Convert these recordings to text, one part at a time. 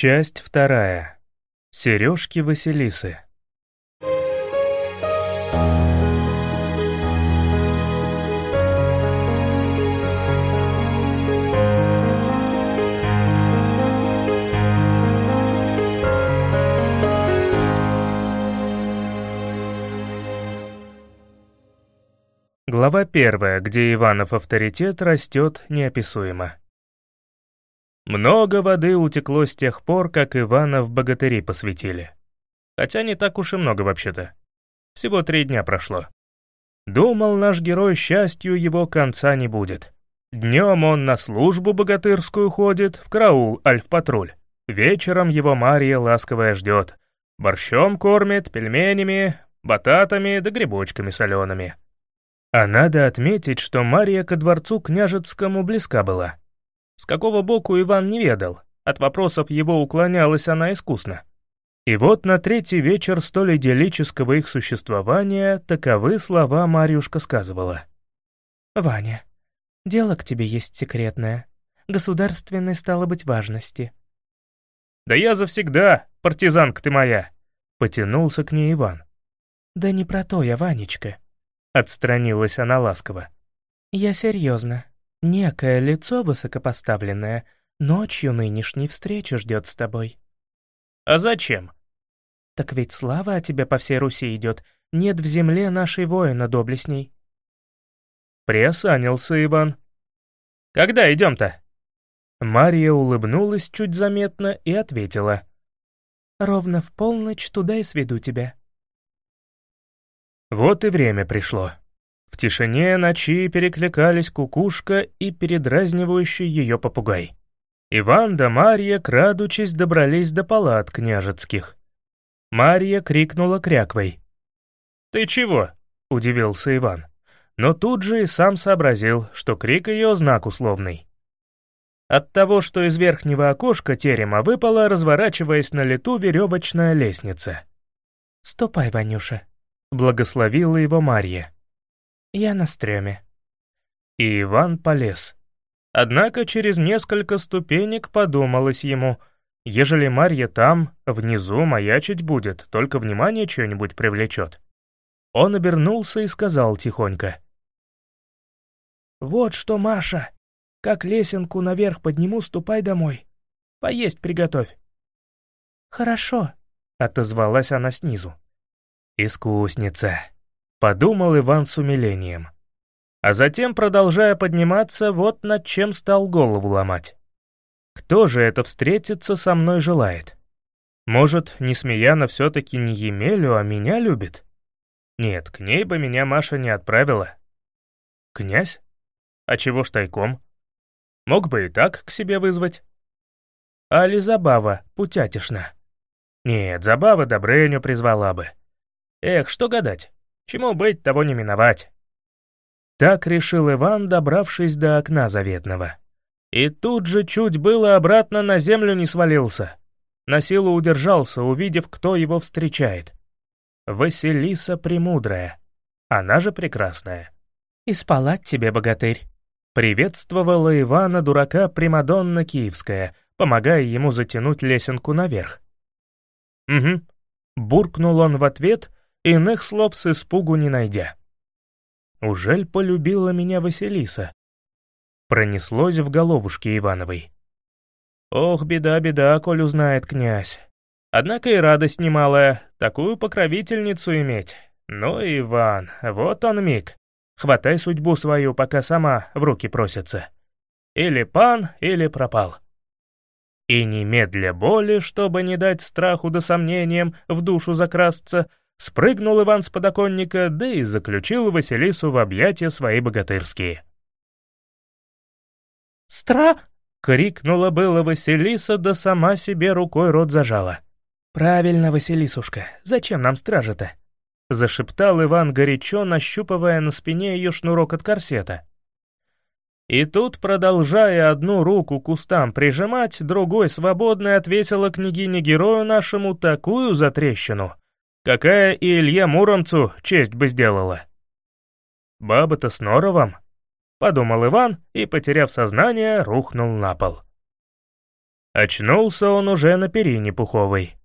Часть вторая. Сережки Василисы. Глава первая, где Иванов авторитет растет неописуемо. Много воды утекло с тех пор, как Ивана в богатыри посвятили. Хотя не так уж и много вообще-то. Всего три дня прошло. Думал наш герой, счастью его конца не будет. Днем он на службу богатырскую ходит, в караул альф-патруль. Вечером его Мария ласковая ждет. Борщом кормит, пельменями, бататами да грибочками солеными. А надо отметить, что Мария ко дворцу княжецкому близка была. С какого боку Иван не ведал, от вопросов его уклонялась она искусно. И вот на третий вечер столь идиллического их существования таковы слова Марьюшка сказывала. «Ваня, дело к тебе есть секретное. Государственной стало быть важности». «Да я завсегда, партизанка ты моя!» — потянулся к ней Иван. «Да не про то я, Ванечка», — отстранилась она ласково. «Я серьезно. Некое лицо высокопоставленное ночью нынешней встречи ждет с тобой. А зачем? Так ведь слава о тебе по всей Руси идет, нет в земле нашей воина доблестней. Приосанился Иван. Когда идем-то? Мария улыбнулась чуть заметно и ответила. «Ровно в полночь туда и сведу тебя». Вот и время пришло. В тишине ночи перекликались кукушка и передразнивающий ее попугай. Иван да Марья, крадучись, добрались до палат княжецких. Марья крикнула кряквой. «Ты чего?» — удивился Иван. Но тут же и сам сообразил, что крик ее знак условный. От того, что из верхнего окошка терема выпала, разворачиваясь на лету, веревочная лестница. «Ступай, Ванюша», — благословила его Марья. Я на стреме». И Иван полез. Однако через несколько ступенек подумалось ему, ежели Марья там, внизу маячить будет, только внимание что-нибудь привлечет. Он обернулся и сказал тихонько. «Вот что, Маша, как лесенку наверх подниму, ступай домой. Поесть приготовь». «Хорошо», — отозвалась она снизу. «Искусница», Подумал Иван с умилением. А затем, продолжая подниматься, вот над чем стал голову ломать. Кто же это встретиться со мной желает? Может, Несмеяна все-таки не Емелю, а меня любит? Нет, к ней бы меня Маша не отправила. Князь? А чего ж тайком? Мог бы и так к себе вызвать. Али Забава, путятишна? Нет, Забава Добрыню призвала бы. Эх, что гадать. Чему быть, того не миновать. Так решил Иван, добравшись до окна заветного. И тут же чуть было обратно на землю не свалился. На силу удержался, увидев, кто его встречает. Василиса Премудрая. Она же прекрасная. «И спала тебе, богатырь», — приветствовала Ивана дурака Примадонна Киевская, помогая ему затянуть лесенку наверх. «Угу», — буркнул он в ответ иных слов с испугу не найдя. «Ужель полюбила меня Василиса?» Пронеслось в головушке Ивановой. «Ох, беда, беда, коль узнает князь. Однако и радость немалая, такую покровительницу иметь. Ну, Иван, вот он миг. Хватай судьбу свою, пока сама в руки просится. Или пан, или пропал». И немедля боли, чтобы не дать страху да сомнениям в душу закрасться, Спрыгнул Иван с подоконника, да и заключил Василису в объятия свои богатырские. «Стра!» — крикнула было Василиса, да сама себе рукой рот зажала. «Правильно, Василисушка, зачем нам стража-то?» — зашептал Иван горячо, нащупывая на спине ее шнурок от корсета. И тут, продолжая одну руку к устам прижимать, другой свободной отвесила княгине-герою нашему такую затрещину — какая и Илье Муромцу честь бы сделала. «Баба-то с норовом», — подумал Иван и, потеряв сознание, рухнул на пол. Очнулся он уже на перине пуховой.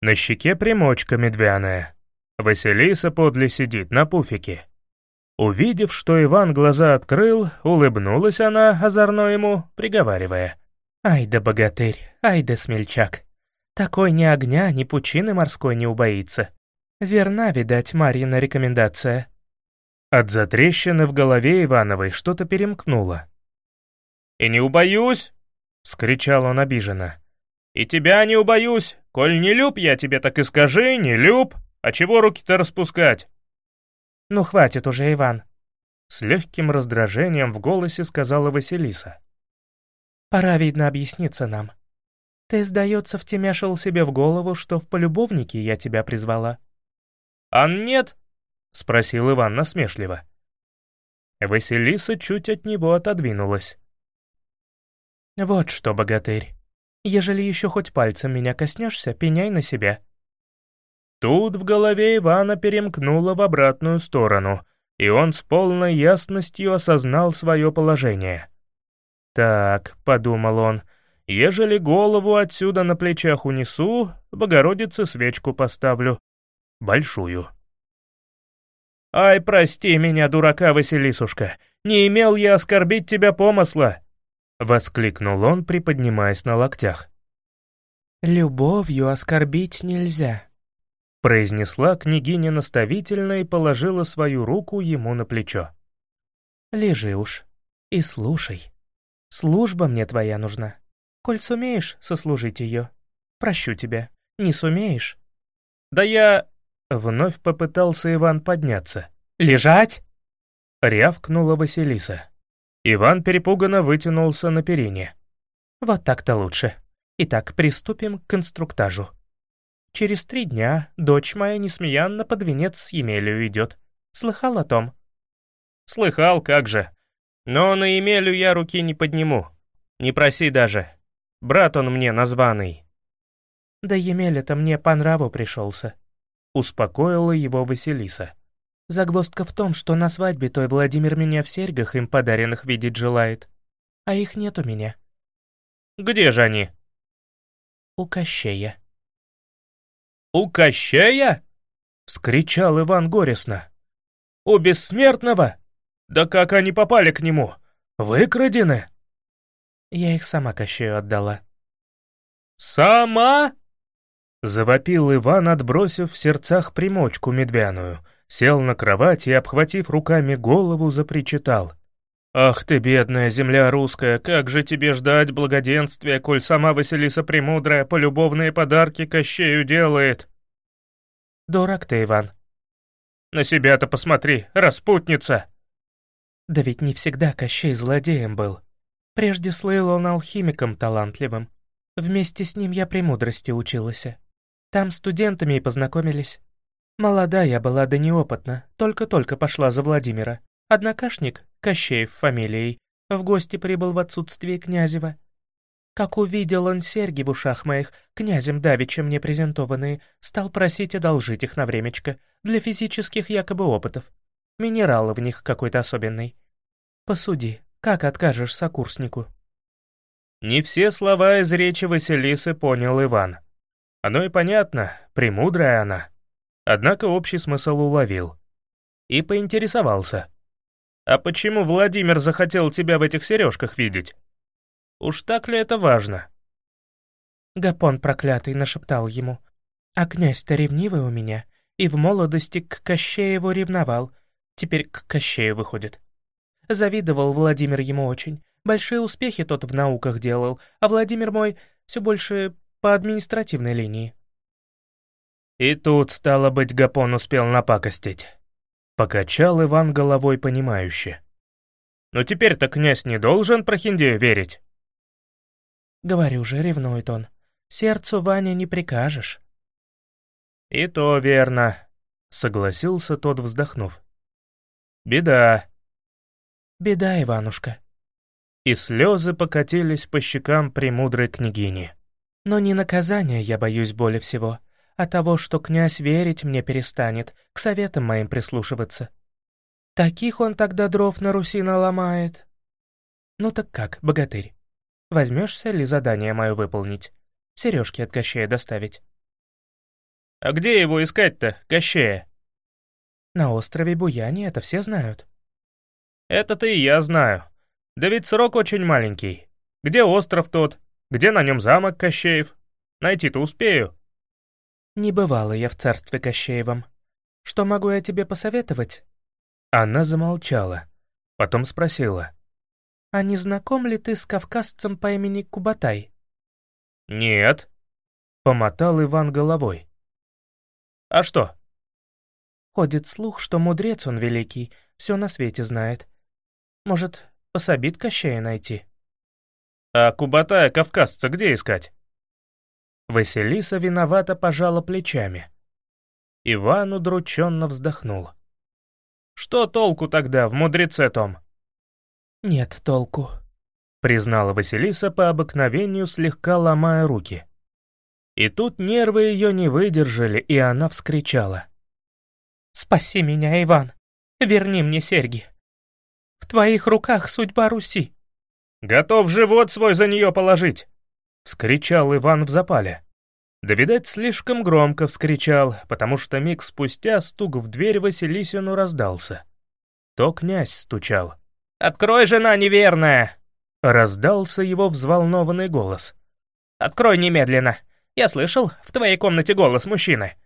На щеке примочка медвяная. Василиса подле сидит на пуфике. Увидев, что Иван глаза открыл, улыбнулась она, озорно ему, приговаривая. «Ай да богатырь, ай да смельчак. Такой ни огня, ни пучины морской не убоится. Верна, видать, Марьина рекомендация». От затрещины в голове Ивановой что-то перемкнуло. «И не убоюсь!» — скричал он обиженно. «И тебя не убоюсь! Коль не люб я тебе, так и скажи, не люб! А чего руки-то распускать?» «Ну хватит уже, Иван!» С легким раздражением в голосе сказала Василиса. «Пора, видно, объясниться нам. Ты, сдается, втемяшил себе в голову, что в полюбовнике я тебя призвала». «А нет?» — спросил Иван насмешливо. Василиса чуть от него отодвинулась. «Вот что, богатырь, ежели еще хоть пальцем меня коснешься, пеняй на себя». Тут в голове Ивана перемкнуло в обратную сторону, и он с полной ясностью осознал свое положение. «Так», — подумал он, — «ежели голову отсюда на плечах унесу, Богородице свечку поставлю. Большую». «Ай, прости меня, дурака Василисушка, не имел я оскорбить тебя помысла!» — воскликнул он, приподнимаясь на локтях. «Любовью оскорбить нельзя», — произнесла княгиня наставительно и положила свою руку ему на плечо. «Лежи уж и слушай. Служба мне твоя нужна. Коль сумеешь сослужить ее, прощу тебя. Не сумеешь?» «Да я...» Вновь попытался Иван подняться. «Лежать!» — рявкнула Василиса. Иван перепуганно вытянулся на перине. «Вот так-то лучше. Итак, приступим к инструктажу. Через три дня дочь моя несмеянно под венец с Емелью идет. Слыхал о том?» «Слыхал, как же. Но на Емелю я руки не подниму. Не проси даже. Брат он мне названный». «Да Емеля-то мне по нраву пришелся», Успокоила его Василиса. «Загвоздка в том, что на свадьбе той Владимир меня в серьгах им подаренных видеть желает. А их нет у меня». «Где же они?» «У Кощея». «У Кощея?» — вскричал Иван горестно. «У бессмертного? Да как они попали к нему? Выкрадены?» Я их сама Кощею отдала. «Сама?» Завопил Иван, отбросив в сердцах примочку медвяную, сел на кровать и, обхватив руками голову, запричитал. «Ах ты, бедная земля русская, как же тебе ждать благоденствия, коль сама Василиса Премудрая полюбовные подарки Кощею делает?» «Дурак ты, Иван». «На себя-то посмотри, распутница!» «Да ведь не всегда Кощей злодеем был. Прежде слыл он алхимиком талантливым. Вместе с ним я премудрости училась. Там студентами и познакомились. Молода я была да неопытна, только-только пошла за Владимира. Однокашник, Кощеев фамилией, в гости прибыл в отсутствие Князева. Как увидел он серьги в ушах моих, князем Давичем мне презентованные, стал просить одолжить их на времечко, для физических якобы опытов. Минерал в них какой-то особенный. Посуди, как откажешь сокурснику? Не все слова из речи Василисы понял Иван. Оно и понятно, премудрая она. Однако общий смысл уловил. И поинтересовался. «А почему Владимир захотел тебя в этих сережках видеть? Уж так ли это важно?» Гапон проклятый нашептал ему. «А князь-то ревнивый у меня, и в молодости к Кощееву ревновал, теперь к Кощею выходит. Завидовал Владимир ему очень, большие успехи тот в науках делал, а Владимир мой все больше по административной линии. И тут, стало быть, Гапон успел напакостить. Покачал Иван головой понимающе. Но теперь-то князь не должен прохиндею верить. Говорю же, ревнует он. Сердцу Ваня не прикажешь. И то верно, согласился тот, вздохнув. Беда. Беда, Иванушка. И слезы покатились по щекам премудрой княгини. Но не наказания я боюсь более всего, а того, что князь верить мне перестанет, к советам моим прислушиваться. Таких он тогда дров на Руси наломает. Ну так как, богатырь? Возьмешься ли задание мое выполнить? Сережки от Кощея доставить. А где его искать-то, Кощея? На острове Буяне это все знают. Это-то и я знаю. Да ведь срок очень маленький. Где остров тот? Где на нем замок Кощеев? Найти-то успею. Не бывало я в царстве Кощеевом. Что могу я тебе посоветовать? Она замолчала. Потом спросила. «А не знаком ли ты с кавказцем по имени Кубатай?» «Нет», — помотал Иван головой. «А что?» Ходит слух, что мудрец он великий, все на свете знает. Может, пособит Кощея найти? А Кубатая кавказца где искать? Василиса виновато пожала плечами. Иван удрученно вздохнул. Что толку тогда в мудреце том? Нет толку, признала Василиса по обыкновению, слегка ломая руки. И тут нервы ее не выдержали, и она вскричала. «Спаси меня, Иван! Верни мне серьги! В твоих руках судьба Руси!» «Готов живот свой за нее положить!» — вскричал Иван в запале. Да, видать, слишком громко вскричал, потому что миг спустя стук в дверь Василисину раздался. То князь стучал. «Открой, жена неверная!» Раздался его взволнованный голос. «Открой немедленно! Я слышал в твоей комнате голос мужчины!»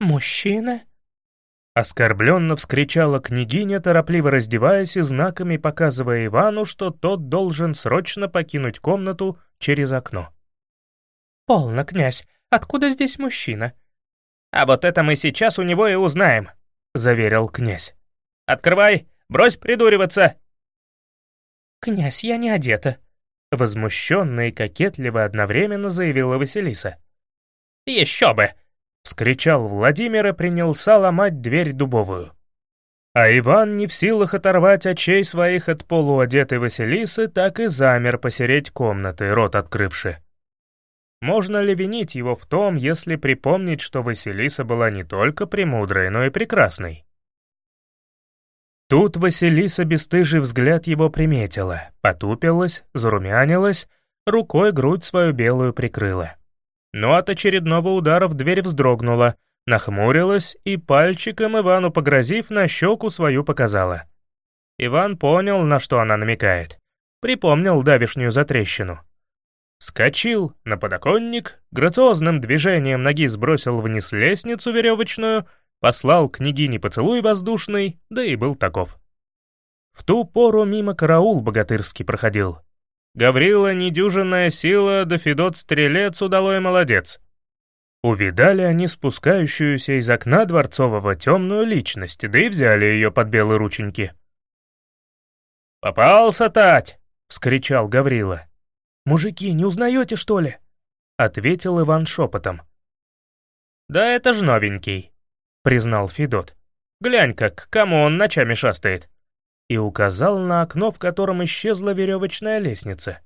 «Мужчина?» Оскорбленно вскричала княгиня, торопливо раздеваясь и знаками показывая Ивану, что тот должен срочно покинуть комнату через окно. «Полно, князь, откуда здесь мужчина?» «А вот это мы сейчас у него и узнаем», — заверил князь. «Открывай, брось придуриваться!» «Князь, я не одета», — возмущенно и кокетливо одновременно заявила Василиса. «Еще бы!» — вскричал Владимир и принялся ломать дверь дубовую. А Иван, не в силах оторвать очей своих от полуодетой Василисы, так и замер посереть комнаты, рот открывши. Можно ли винить его в том, если припомнить, что Василиса была не только премудрой, но и прекрасной? Тут Василиса бесстыжий взгляд его приметила, потупилась, зарумянилась, рукой грудь свою белую прикрыла но от очередного удара в дверь вздрогнула, нахмурилась и пальчиком Ивану погрозив на щеку свою показала. Иван понял, на что она намекает. Припомнил давишнюю затрещину. Скочил на подоконник, грациозным движением ноги сбросил вниз лестницу веревочную, послал княгине поцелуй воздушный, да и был таков. В ту пору мимо караул богатырский проходил, Гаврила недюжинная сила, да Федот стрелец удалой молодец. Увидали они спускающуюся из окна дворцового темную личность, да и взяли ее под белые рученьки. «Попался, Тать!» — вскричал Гаврила. «Мужики, не узнаете, что ли?» — ответил Иван шепотом. «Да это ж новенький», — признал Федот. «Глянь-ка, к кому он ночами шастает» и указал на окно, в котором исчезла веревочная лестница.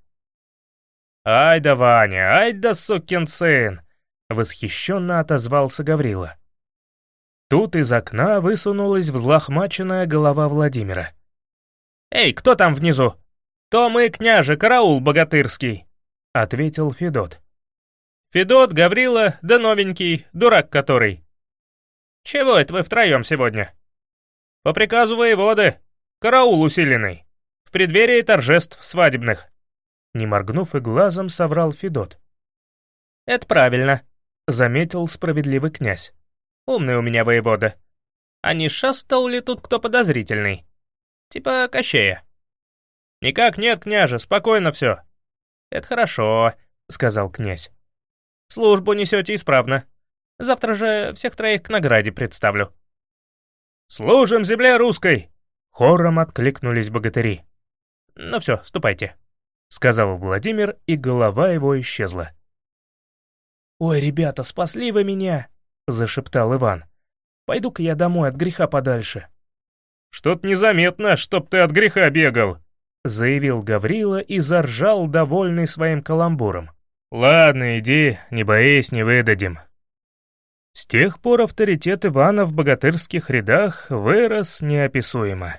«Ай да Ваня, ай да сукин сын!» — восхищенно отозвался Гаврила. Тут из окна высунулась взлохмаченная голова Владимира. «Эй, кто там внизу?» «То мы, княже, караул богатырский», — ответил Федот. «Федот, Гаврила, да новенький, дурак который». «Чего это вы втроем сегодня?» «По приказу воеводы», Караул усиленный. В преддверии торжеств свадебных». Не моргнув и глазом, соврал Федот. «Это правильно», — заметил справедливый князь. «Умный у меня воевода. А не шастал ли тут кто подозрительный? Типа Кощея?» «Никак нет, княже, спокойно все». «Это хорошо», — сказал князь. «Службу несете исправно. Завтра же всех троих к награде представлю». «Служим земле русской!» Хором откликнулись богатыри. «Ну все, ступайте», — сказал Владимир, и голова его исчезла. «Ой, ребята, спасли вы меня!» — зашептал Иван. «Пойду-ка я домой от греха подальше». «Что-то незаметно, чтоб ты от греха бегал», — заявил Гаврила и заржал, довольный своим каламбуром. «Ладно, иди, не боись, не выдадим». С тех пор авторитет Ивана в богатырских рядах вырос неописуемо.